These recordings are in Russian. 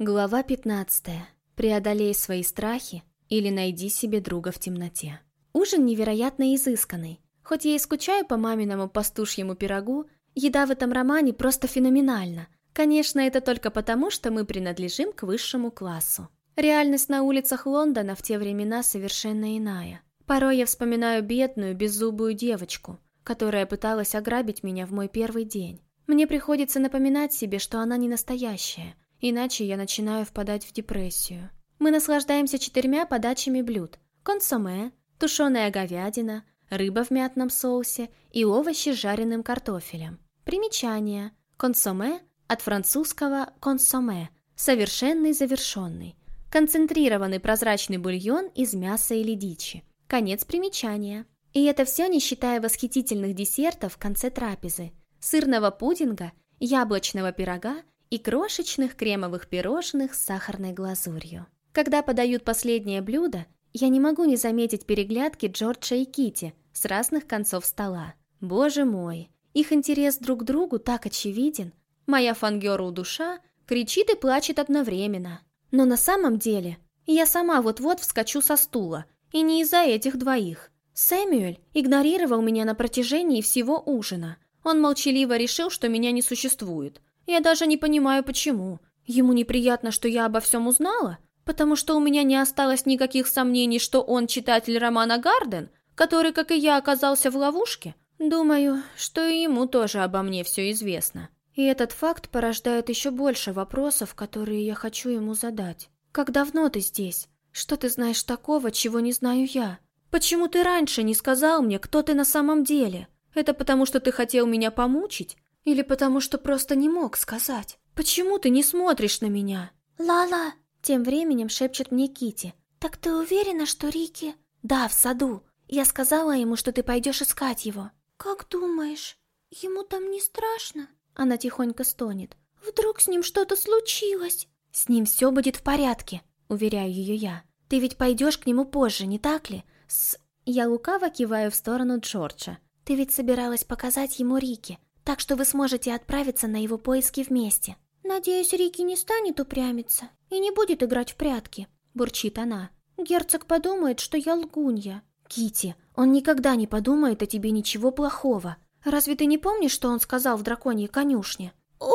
Глава 15. Преодолей свои страхи или найди себе друга в темноте. Ужин невероятно изысканный. Хоть я и скучаю по маминому пастушьему пирогу, еда в этом романе просто феноменальна. Конечно, это только потому, что мы принадлежим к высшему классу. Реальность на улицах Лондона в те времена совершенно иная. Порой я вспоминаю бедную, беззубую девочку, которая пыталась ограбить меня в мой первый день. Мне приходится напоминать себе, что она не настоящая – Иначе я начинаю впадать в депрессию. Мы наслаждаемся четырьмя подачами блюд. Консоме, тушеная говядина, рыба в мятном соусе и овощи с жареным картофелем. Примечание. Консоме от французского консоме – совершенный завершенный. Концентрированный прозрачный бульон из мяса или дичи. Конец примечания. И это все не считая восхитительных десертов в конце трапезы. Сырного пудинга, яблочного пирога и крошечных кремовых пирожных с сахарной глазурью. Когда подают последнее блюдо, я не могу не заметить переглядки Джорджа и Кити с разных концов стола. Боже мой, их интерес друг к другу так очевиден. Моя фангеру душа кричит и плачет одновременно. Но на самом деле я сама вот-вот вскочу со стула, и не из-за этих двоих. Сэмюэль игнорировал меня на протяжении всего ужина. Он молчаливо решил, что меня не существует. Я даже не понимаю, почему. Ему неприятно, что я обо всем узнала? Потому что у меня не осталось никаких сомнений, что он читатель романа «Гарден», который, как и я, оказался в ловушке? Думаю, что и ему тоже обо мне все известно. И этот факт порождает еще больше вопросов, которые я хочу ему задать. Как давно ты здесь? Что ты знаешь такого, чего не знаю я? Почему ты раньше не сказал мне, кто ты на самом деле? Это потому, что ты хотел меня помучить? Или потому что просто не мог сказать? Почему ты не смотришь на меня? Лала, тем временем шепчет мне Кити. Так ты уверена, что Рики? Да, в саду. Я сказала ему, что ты пойдешь искать его. Как думаешь, ему там не страшно? Она тихонько стонет. Вдруг с ним что-то случилось? С ним все будет в порядке, уверяю ее я. Ты ведь пойдешь к нему позже, не так ли? С... Я лукаво киваю в сторону Джорджа. Ты ведь собиралась показать ему Рики так что вы сможете отправиться на его поиски вместе. Надеюсь, Рики не станет упрямиться и не будет играть в прятки, бурчит она. Герцог подумает, что я лгунья. Кити, он никогда не подумает о тебе ничего плохого. Разве ты не помнишь, что он сказал в драконьей конюшне? О!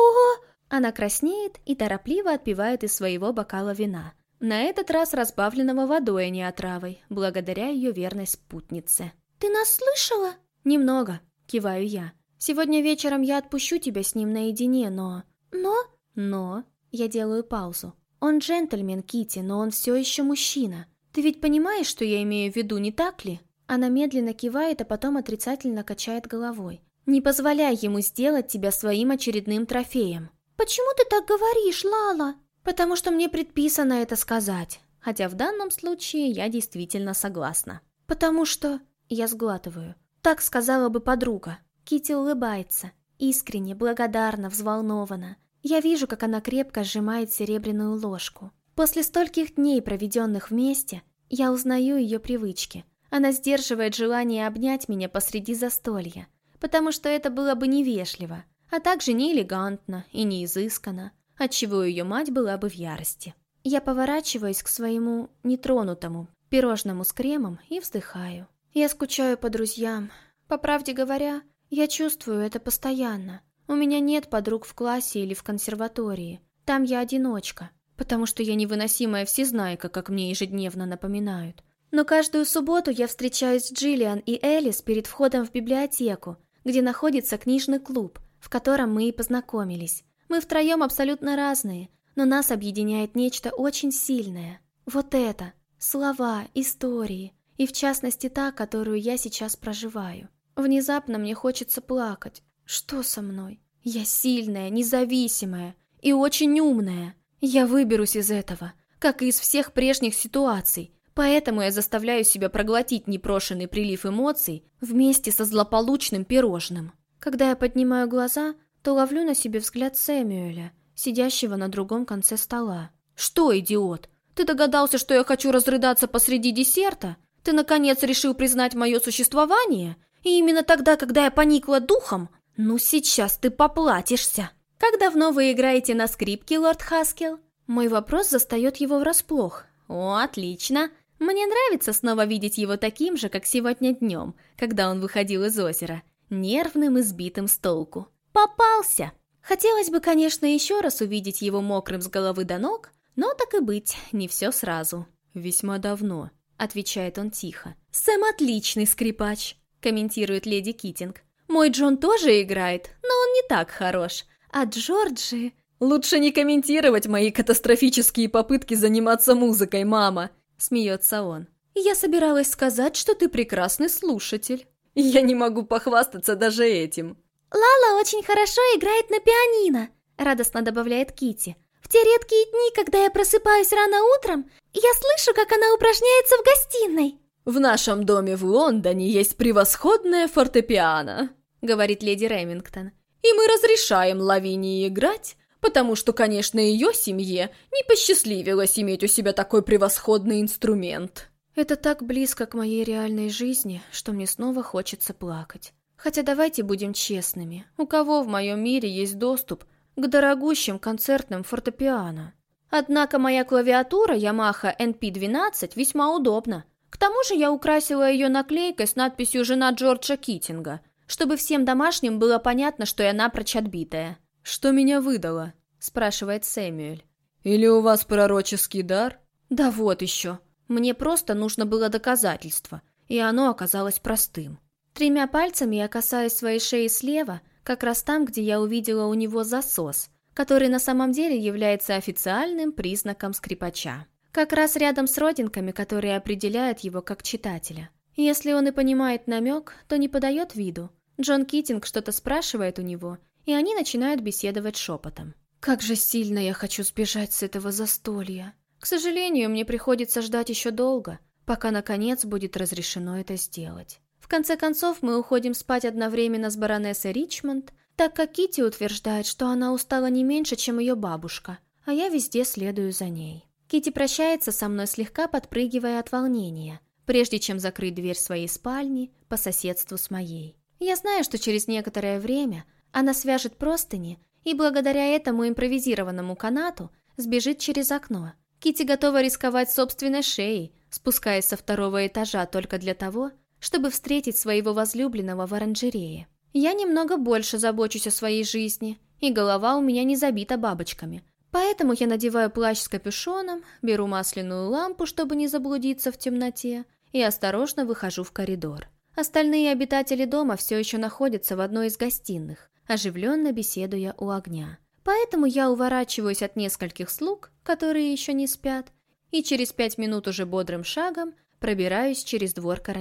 Она краснеет и торопливо отпивает из своего бокала вина. На этот раз разбавленного водой, а не отравой, благодаря ее верной спутнице. «Ты нас слышала?» «Немного», — киваю я. Сегодня вечером я отпущу тебя с ним наедине, но... Но? Но... Я делаю паузу. Он джентльмен, Кити, но он все еще мужчина. Ты ведь понимаешь, что я имею в виду, не так ли? Она медленно кивает, а потом отрицательно качает головой. Не позволяй ему сделать тебя своим очередным трофеем. Почему ты так говоришь, Лала? Потому что мне предписано это сказать. Хотя в данном случае я действительно согласна. Потому что... Я сглатываю. Так сказала бы подруга. Кити улыбается, искренне, благодарно, взволнованно. Я вижу, как она крепко сжимает серебряную ложку. После стольких дней, проведенных вместе, я узнаю ее привычки. Она сдерживает желание обнять меня посреди застолья, потому что это было бы невежливо, а также не элегантно и не изысканно, отчего ее мать была бы в ярости. Я поворачиваюсь к своему нетронутому пирожному с кремом и вздыхаю. Я скучаю по друзьям. По правде говоря, я чувствую это постоянно. У меня нет подруг в классе или в консерватории. Там я одиночка, потому что я невыносимая всезнайка, как мне ежедневно напоминают. Но каждую субботу я встречаюсь с Джиллиан и Элис перед входом в библиотеку, где находится книжный клуб, в котором мы и познакомились. Мы втроем абсолютно разные, но нас объединяет нечто очень сильное. Вот это. Слова, истории. И в частности та, которую я сейчас проживаю. Внезапно мне хочется плакать. Что со мной? Я сильная, независимая и очень умная. Я выберусь из этого, как и из всех прежних ситуаций. Поэтому я заставляю себя проглотить непрошенный прилив эмоций вместе со злополучным пирожным. Когда я поднимаю глаза, то ловлю на себе взгляд Сэмюэля, сидящего на другом конце стола. «Что, идиот? Ты догадался, что я хочу разрыдаться посреди десерта? Ты, наконец, решил признать мое существование? И именно тогда, когда я поникла духом, ну сейчас ты поплатишься. Как давно вы играете на скрипке, лорд Хаскел? Мой вопрос застает его врасплох. О, отлично. Мне нравится снова видеть его таким же, как сегодня днем, когда он выходил из озера, нервным и сбитым с толку. Попался! Хотелось бы, конечно, еще раз увидеть его мокрым с головы до ног, но так и быть, не все сразу. «Весьма давно», — отвечает он тихо. «Сэм отличный скрипач», — комментирует леди Китинг. «Мой Джон тоже играет, но он не так хорош. А Джорджи...» «Лучше не комментировать мои катастрофические попытки заниматься музыкой, мама», — смеется он. «Я собиралась сказать, что ты прекрасный слушатель. Я не могу похвастаться даже этим». «Лала очень хорошо играет на пианино», — радостно добавляет Кити. «В те редкие дни, когда я просыпаюсь рано утром, я слышу, как она упражняется в гостиной». «В нашем доме в Лондоне есть превосходная фортепиано», — говорит леди Ремингтон. «И мы разрешаем Лавинии играть, потому что, конечно, ее семье не посчастливилось иметь у себя такой превосходный инструмент. Это так близко к моей реальной жизни, что мне снова хочется плакать. Хотя давайте будем честными, у кого в моем мире есть доступ к дорогущим концертным фортепиано? Однако моя клавиатура Yamaha NP12 весьма удобна. К тому же я украсила ее наклейкой с надписью «Жена Джорджа Китинга», чтобы всем домашним было понятно, что я напрочь отбитая. «Что меня выдало?» – спрашивает Сэмюэль. «Или у вас пророческий дар?» «Да вот еще. Мне просто нужно было доказательство, и оно оказалось простым». Тремя пальцами я касаюсь своей шеи слева, как раз там, где я увидела у него засос, который на самом деле является официальным признаком скрипача. Как раз рядом с родинками, которые определяют его как читателя. Если он и понимает намек, то не подает виду. Джон Китинг что-то спрашивает у него – и они начинают беседовать шепотом. «Как же сильно я хочу сбежать с этого застолья! К сожалению, мне приходится ждать еще долго, пока, наконец, будет разрешено это сделать. В конце концов, мы уходим спать одновременно с баронессой Ричмонд, так как Кити утверждает, что она устала не меньше, чем ее бабушка, а я везде следую за ней. Кити прощается со мной, слегка подпрыгивая от волнения, прежде чем закрыть дверь своей спальни по соседству с моей. Я знаю, что через некоторое время она свяжет простыни и благодаря этому импровизированному канату сбежит через окно. Кити готова рисковать собственной шеей, спускаясь со второго этажа только для того, чтобы встретить своего возлюбленного в оранжерее. Я немного больше забочусь о своей жизни, и голова у меня не забита бабочками. Поэтому я надеваю плащ с капюшоном, беру масляную лампу, чтобы не заблудиться в темноте, и осторожно выхожу в коридор. Остальные обитатели дома все еще находятся в одной из гостиных оживленно беседуя у огня. Поэтому я уворачиваюсь от нескольких слуг, которые еще не спят, и через пять минут уже бодрым шагом пробираюсь через двор к.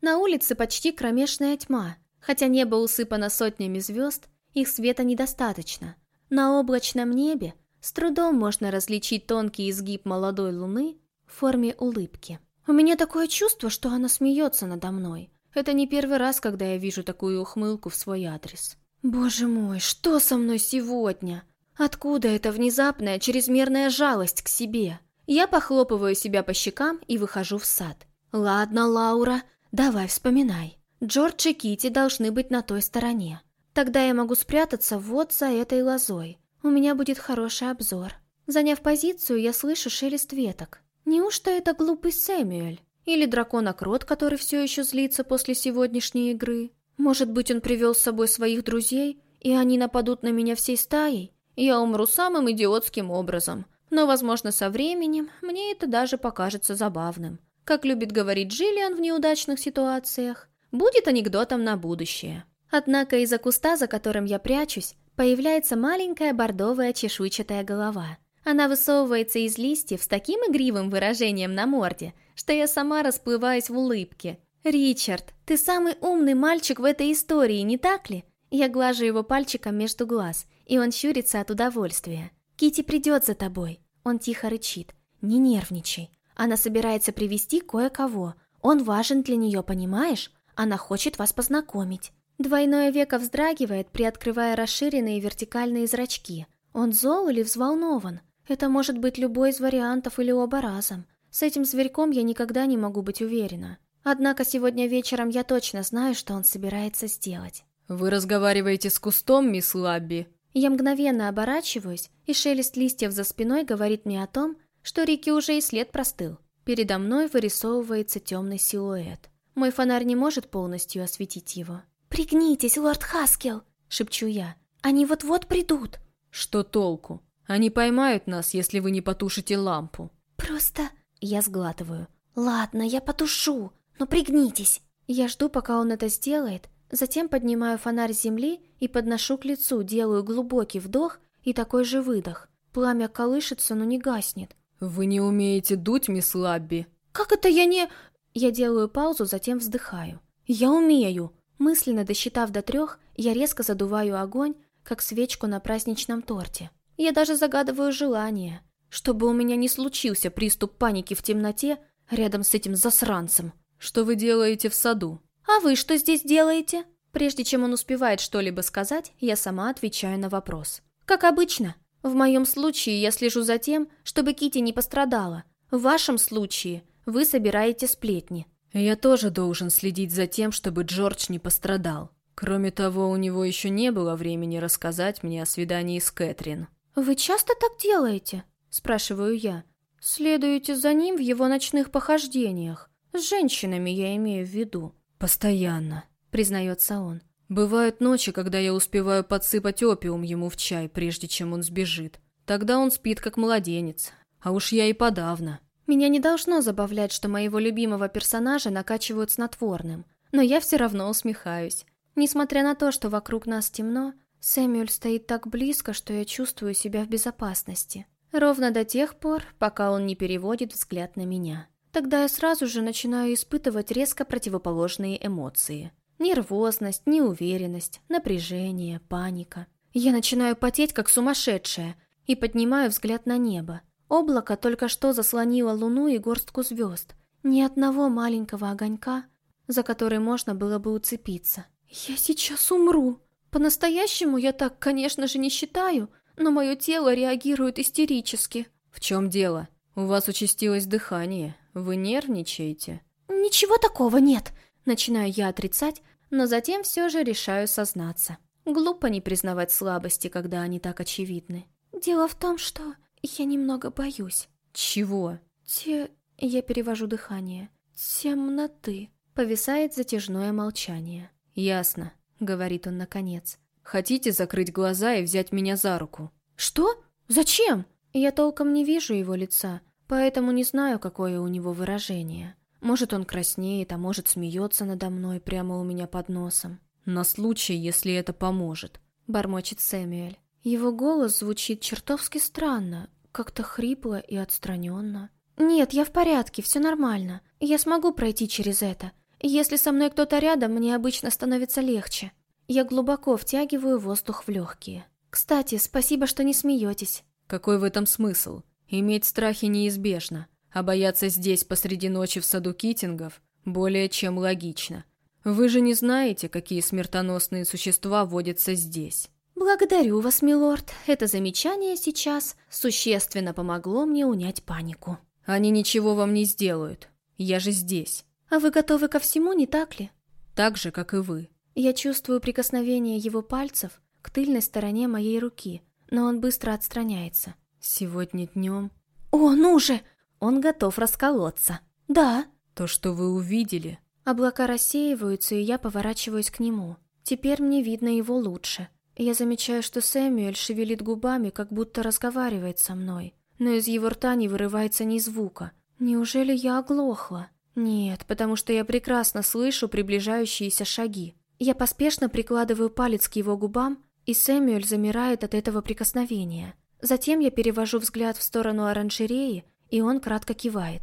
На улице почти кромешная тьма, хотя небо усыпано сотнями звезд, их света недостаточно. На облачном небе с трудом можно различить тонкий изгиб молодой луны в форме улыбки. У меня такое чувство, что она смеется надо мной. Это не первый раз, когда я вижу такую ухмылку в свой адрес. Боже мой, что со мной сегодня? Откуда эта внезапная чрезмерная жалость к себе? Я похлопываю себя по щекам и выхожу в сад. Ладно, Лаура, давай вспоминай. Джордж и Кити должны быть на той стороне. Тогда я могу спрятаться вот за этой лозой. У меня будет хороший обзор. Заняв позицию, я слышу шелест веток. Неужто это глупый Сэмюэль? Или драконокрот, который все еще злится после сегодняшней игры? Может быть, он привел с собой своих друзей, и они нападут на меня всей стаей? Я умру самым идиотским образом. Но, возможно, со временем мне это даже покажется забавным. Как любит говорить Джиллиан в неудачных ситуациях, будет анекдотом на будущее. Однако из-за куста, за которым я прячусь, появляется маленькая бордовая чешуйчатая голова. Она высовывается из листьев с таким игривым выражением на морде, что я сама расплываюсь в улыбке, «Ричард, ты самый умный мальчик в этой истории, не так ли?» Я глажу его пальчиком между глаз, и он щурится от удовольствия. Кити придет за тобой. Он тихо рычит. «Не нервничай. Она собирается привести кое-кого. Он важен для нее, понимаешь? Она хочет вас познакомить». Двойное веко вздрагивает, приоткрывая расширенные вертикальные зрачки. Он зол или взволнован? Это может быть любой из вариантов или оба разом. С этим зверьком я никогда не могу быть уверена. Однако сегодня вечером я точно знаю, что он собирается сделать. «Вы разговариваете с кустом, мисс Лабби?» Я мгновенно оборачиваюсь, и шелест листьев за спиной говорит мне о том, что Рики уже и след простыл. Передо мной вырисовывается темный силуэт. Мой фонарь не может полностью осветить его. «Пригнитесь, лорд Хаскел!» — шепчу я. «Они вот-вот придут!» «Что толку? Они поймают нас, если вы не потушите лампу!» «Просто...» — я сглатываю. «Ладно, я потушу, но пригнитесь!» Я жду, пока он это сделает, затем поднимаю фонарь с земли и подношу к лицу, делаю глубокий вдох и такой же выдох. Пламя колышется, но не гаснет. «Вы не умеете дуть, мисс Лабби?» «Как это я не...» Я делаю паузу, затем вздыхаю. «Я умею!» Мысленно досчитав до трех, я резко задуваю огонь, как свечку на праздничном торте. Я даже загадываю желание, чтобы у меня не случился приступ паники в темноте рядом с этим засранцем. «Что вы делаете в саду?» «А вы что здесь делаете?» Прежде чем он успевает что-либо сказать, я сама отвечаю на вопрос. «Как обычно. В моем случае я слежу за тем, чтобы Кити не пострадала. В вашем случае вы собираете сплетни. Я тоже должен следить за тем, чтобы Джордж не пострадал. Кроме того, у него еще не было времени рассказать мне о свидании с Кэтрин. «Вы часто так делаете?» – спрашиваю я. «Следуете за ним в его ночных похождениях. С женщинами я имею в виду». «Постоянно», – признается он. «Бывают ночи, когда я успеваю подсыпать опиум ему в чай, прежде чем он сбежит. Тогда он спит как младенец. А уж я и подавно. Меня не должно забавлять, что моего любимого персонажа накачивают снотворным, но я все равно усмехаюсь. Несмотря на то, что вокруг нас темно, Сэмюэль стоит так близко, что я чувствую себя в безопасности. Ровно до тех пор, пока он не переводит взгляд на меня. Тогда я сразу же начинаю испытывать резко противоположные эмоции. Нервозность, неуверенность, напряжение, паника. Я начинаю потеть, как сумасшедшая, и поднимаю взгляд на небо. Облако только что заслонило луну и горстку звезд. Ни одного маленького огонька, за который можно было бы уцепиться. Я сейчас умру. По-настоящему я так, конечно же, не считаю, но мое тело реагирует истерически. В чем дело? У вас участилось дыхание. Вы нервничаете? Ничего такого нет. Начинаю я отрицать, но затем все же решаю сознаться. Глупо не признавать слабости, когда они так очевидны. Дело в том, что я немного боюсь. Чего? Те... Я перевожу дыхание. Темноты. Повисает затяжное молчание. Ясно, говорит он наконец. Хотите закрыть глаза и взять меня за руку? Что? Зачем? Я толком не вижу его лица, поэтому не знаю, какое у него выражение. Может, он краснеет, а может, смеется надо мной прямо у меня под носом. На случай, если это поможет, бормочет Сэмюэль. Его голос звучит чертовски странно, как-то хрипло и отстраненно. «Нет, я в порядке, все нормально. Я смогу пройти через это. Если со мной кто-то рядом, мне обычно становится легче. Я глубоко втягиваю воздух в легкие. Кстати, спасибо, что не смеетесь». «Какой в этом смысл? Иметь страхи неизбежно, а бояться здесь посреди ночи в саду китингов более чем логично. Вы же не знаете, какие смертоносные существа водятся здесь». «Благодарю вас, милорд. Это замечание сейчас существенно помогло мне унять панику». «Они ничего вам не сделают. Я же здесь». «А вы готовы ко всему, не так ли?» «Так же, как и вы». Я чувствую прикосновение его пальцев к тыльной стороне моей руки, но он быстро отстраняется. «Сегодня днем...» «О, ну же!» Он готов расколоться. «Да». «То, что вы увидели...» Облака рассеиваются, и я поворачиваюсь к нему. Теперь мне видно его лучше. Я замечаю, что Сэмюэль шевелит губами, как будто разговаривает со мной. Но из его рта не вырывается ни звука. Неужели я оглохла? Нет, потому что я прекрасно слышу приближающиеся шаги. Я поспешно прикладываю палец к его губам, и Сэмюэль замирает от этого прикосновения. Затем я перевожу взгляд в сторону оранжереи, и он кратко кивает.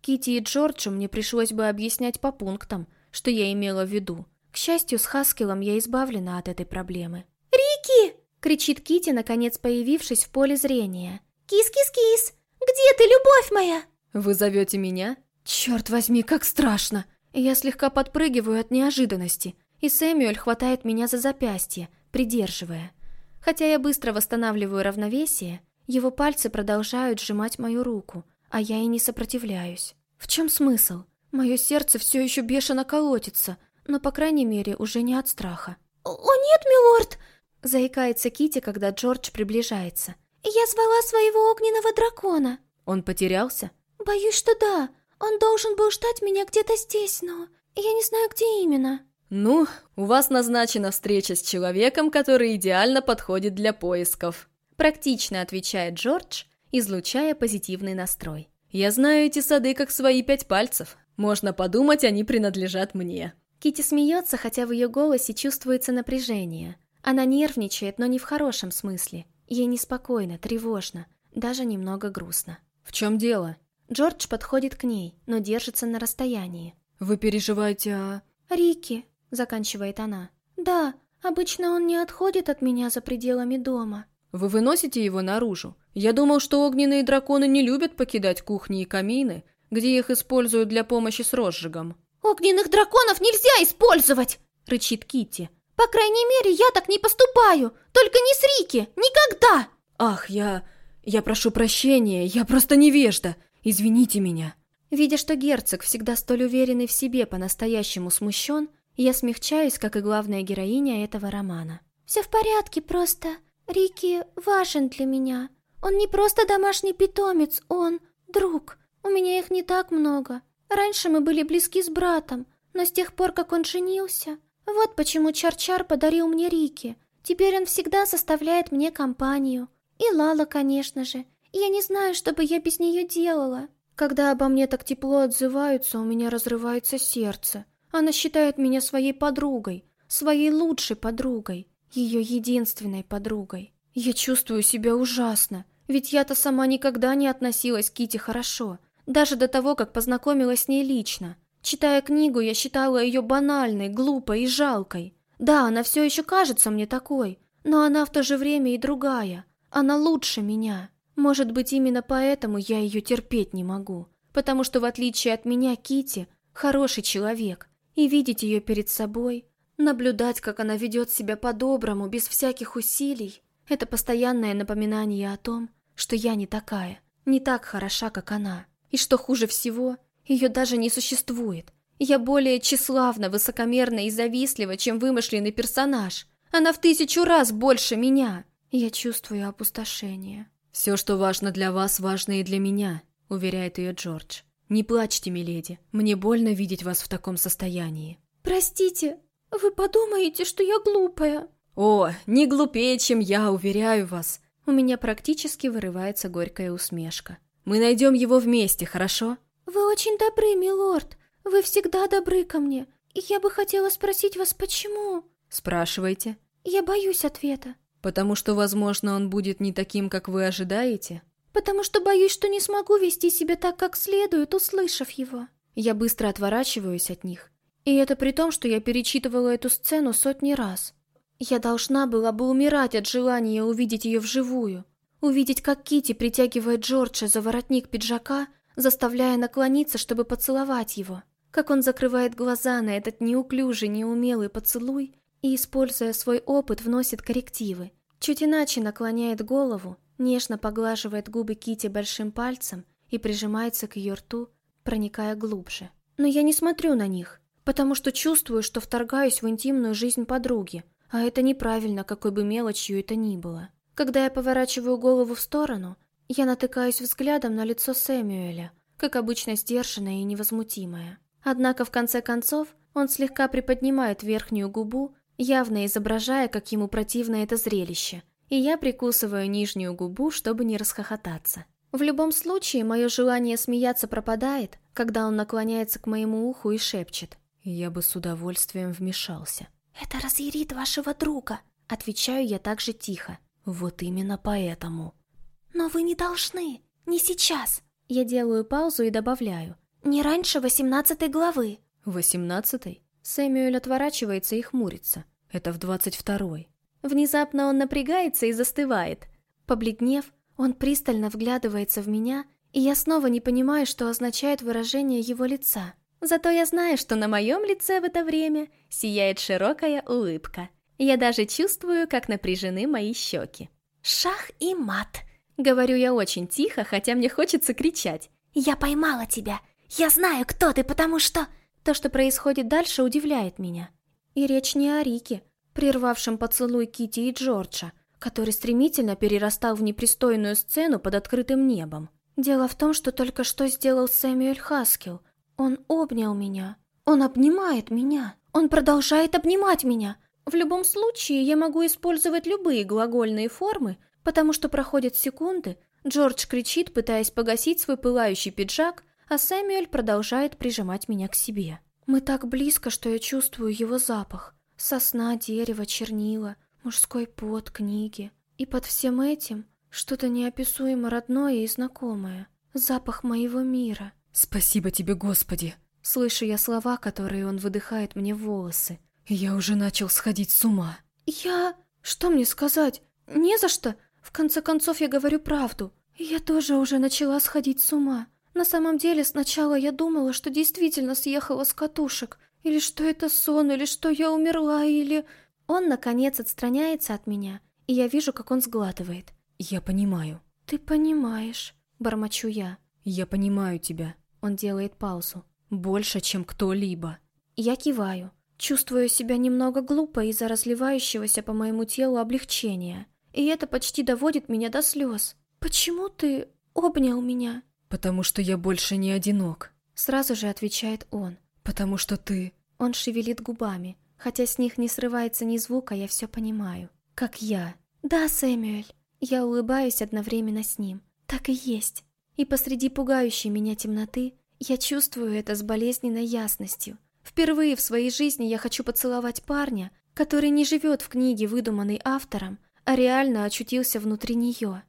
Кити и Джорджу мне пришлось бы объяснять по пунктам, что я имела в виду. К счастью, с Хаскелом я избавлена от этой проблемы. «Рики!» — кричит Кити, наконец появившись в поле зрения. «Кис-кис-кис! Где ты, любовь моя?» «Вы зовете меня?» «Черт возьми, как страшно!» Я слегка подпрыгиваю от неожиданности, и Сэмюэль хватает меня за запястье, придерживая. Хотя я быстро восстанавливаю равновесие, его пальцы продолжают сжимать мою руку, а я и не сопротивляюсь. В чем смысл? Мое сердце все еще бешено колотится, но, по крайней мере, уже не от страха. «О, нет, милорд!» Заикается Кити, когда Джордж приближается. «Я звала своего огненного дракона». Он потерялся? «Боюсь, что да. Он должен был ждать меня где-то здесь, но я не знаю, где именно». «Ну, у вас назначена встреча с человеком, который идеально подходит для поисков», практично отвечает Джордж, излучая позитивный настрой. «Я знаю эти сады как свои пять пальцев. Можно подумать, они принадлежат мне». Кити смеется, хотя в ее голосе чувствуется напряжение. Она нервничает, но не в хорошем смысле. Ей неспокойно, тревожно, даже немного грустно. «В чем дело?» Джордж подходит к ней, но держится на расстоянии. «Вы переживаете о...» «Рики», — заканчивает она. «Да, обычно он не отходит от меня за пределами дома». «Вы выносите его наружу? Я думал, что огненные драконы не любят покидать кухни и камины, где их используют для помощи с розжигом». «Огненных драконов нельзя использовать!» — рычит Китти. «По крайней мере, я так не поступаю! Только не с Рики! Никогда!» «Ах, я... я прошу прощения, я просто невежда! Извините меня!» Видя, что герцог, всегда столь уверенный в себе, по-настоящему смущен, я смягчаюсь, как и главная героиня этого романа. «Все в порядке, просто Рики важен для меня. Он не просто домашний питомец, он друг. У меня их не так много. Раньше мы были близки с братом, но с тех пор, как он женился... Вот почему Чар-Чар подарил мне Рики. Теперь он всегда составляет мне компанию. И Лала, конечно же. Я не знаю, что бы я без нее делала. Когда обо мне так тепло отзываются, у меня разрывается сердце. Она считает меня своей подругой, своей лучшей подругой, ее единственной подругой. Я чувствую себя ужасно, ведь я-то сама никогда не относилась к Ките хорошо, даже до того, как познакомилась с ней лично. Читая книгу, я считала ее банальной, глупой и жалкой. Да, она все еще кажется мне такой, но она в то же время и другая. Она лучше меня. Может быть, именно поэтому я ее терпеть не могу. Потому что, в отличие от меня, Кити хороший человек. И видеть ее перед собой, наблюдать, как она ведет себя по-доброму, без всяких усилий, это постоянное напоминание о том, что я не такая, не так хороша, как она. И что хуже всего, ее даже не существует. Я более тщеславна, высокомерна и завистлива, чем вымышленный персонаж. Она в тысячу раз больше меня. Я чувствую опустошение. «Все, что важно для вас, важно и для меня», — уверяет ее Джордж. «Не плачьте, миледи. Мне больно видеть вас в таком состоянии». «Простите, вы подумаете, что я глупая?» «О, не глупее, чем я, уверяю вас!» У меня практически вырывается горькая усмешка. «Мы найдем его вместе, хорошо?» «Вы очень добры, милорд. Вы всегда добры ко мне. Я бы хотела спросить вас, почему?» «Спрашивайте». «Я боюсь ответа». «Потому что, возможно, он будет не таким, как вы ожидаете?» «Потому что боюсь, что не смогу вести себя так, как следует, услышав его». Я быстро отворачиваюсь от них. И это при том, что я перечитывала эту сцену сотни раз. Я должна была бы умирать от желания увидеть ее вживую. Увидеть, как Кити притягивает Джорджа за воротник пиджака, заставляя наклониться, чтобы поцеловать его. Как он закрывает глаза на этот неуклюжий, неумелый поцелуй и, используя свой опыт, вносит коррективы. Чуть иначе наклоняет голову, нежно поглаживает губы Кити большим пальцем и прижимается к ее рту, проникая глубже. Но я не смотрю на них, потому что чувствую, что вторгаюсь в интимную жизнь подруги, а это неправильно, какой бы мелочью это ни было. Когда я поворачиваю голову в сторону, я натыкаюсь взглядом на лицо Сэмюэля, как обычно сдержанное и невозмутимое. Однако, в конце концов, он слегка приподнимает верхнюю губу, явно изображая, как ему противно это зрелище, и я прикусываю нижнюю губу, чтобы не расхохотаться. В любом случае, мое желание смеяться пропадает, когда он наклоняется к моему уху и шепчет. Я бы с удовольствием вмешался. «Это разъярит вашего друга», — отвечаю я также тихо. «Вот именно поэтому». «Но вы не должны, не сейчас». Я делаю паузу и добавляю. «Не раньше восемнадцатой главы». «Восемнадцатой?» Сэмюэль отворачивается и хмурится. «Это в двадцать второй». Внезапно он напрягается и застывает. Побледнев, он пристально вглядывается в меня, и я снова не понимаю, что означает выражение его лица. Зато я знаю, что на моем лице в это время сияет широкая улыбка. Я даже чувствую, как напряжены мои щеки. «Шах и мат!» Говорю я очень тихо, хотя мне хочется кричать. «Я поймала тебя! Я знаю, кто ты, потому что...» То, что происходит дальше, удивляет меня. И речь не о Рике, прервавшим поцелуй Кити и Джорджа, который стремительно перерастал в непристойную сцену под открытым небом. Дело в том, что только что сделал Сэмюэль Хаскил. Он обнял меня. Он обнимает меня. Он продолжает обнимать меня. В любом случае, я могу использовать любые глагольные формы, потому что проходят секунды, Джордж кричит, пытаясь погасить свой пылающий пиджак, а Сэмюэль продолжает прижимать меня к себе. Мы так близко, что я чувствую его запах. Сосна, дерево, чернила, мужской пот, книги. И под всем этим что-то неописуемо родное и знакомое. Запах моего мира. «Спасибо тебе, Господи!» Слышу я слова, которые он выдыхает мне в волосы. Я уже начал сходить с ума. Я... Что мне сказать? Не за что. В конце концов, я говорю правду. Я тоже уже начала сходить с ума. На самом деле, сначала я думала, что действительно съехала с катушек. Или что это сон, или что я умерла, или... Он, наконец, отстраняется от меня, и я вижу, как он сглатывает. Я понимаю. Ты понимаешь, бормочу я. Я понимаю тебя. Он делает паузу. Больше, чем кто-либо. Я киваю. Чувствую себя немного глупо из-за разливающегося по моему телу облегчения. И это почти доводит меня до слез. «Почему ты обнял меня?» «Потому что я больше не одинок», — сразу же отвечает он. «Потому что ты...» Он шевелит губами. Хотя с них не срывается ни звука, я все понимаю. Как я. «Да, Сэмюэль». Я улыбаюсь одновременно с ним. Так и есть. И посреди пугающей меня темноты я чувствую это с болезненной ясностью. Впервые в своей жизни я хочу поцеловать парня, который не живет в книге, выдуманной автором, а реально очутился внутри нее.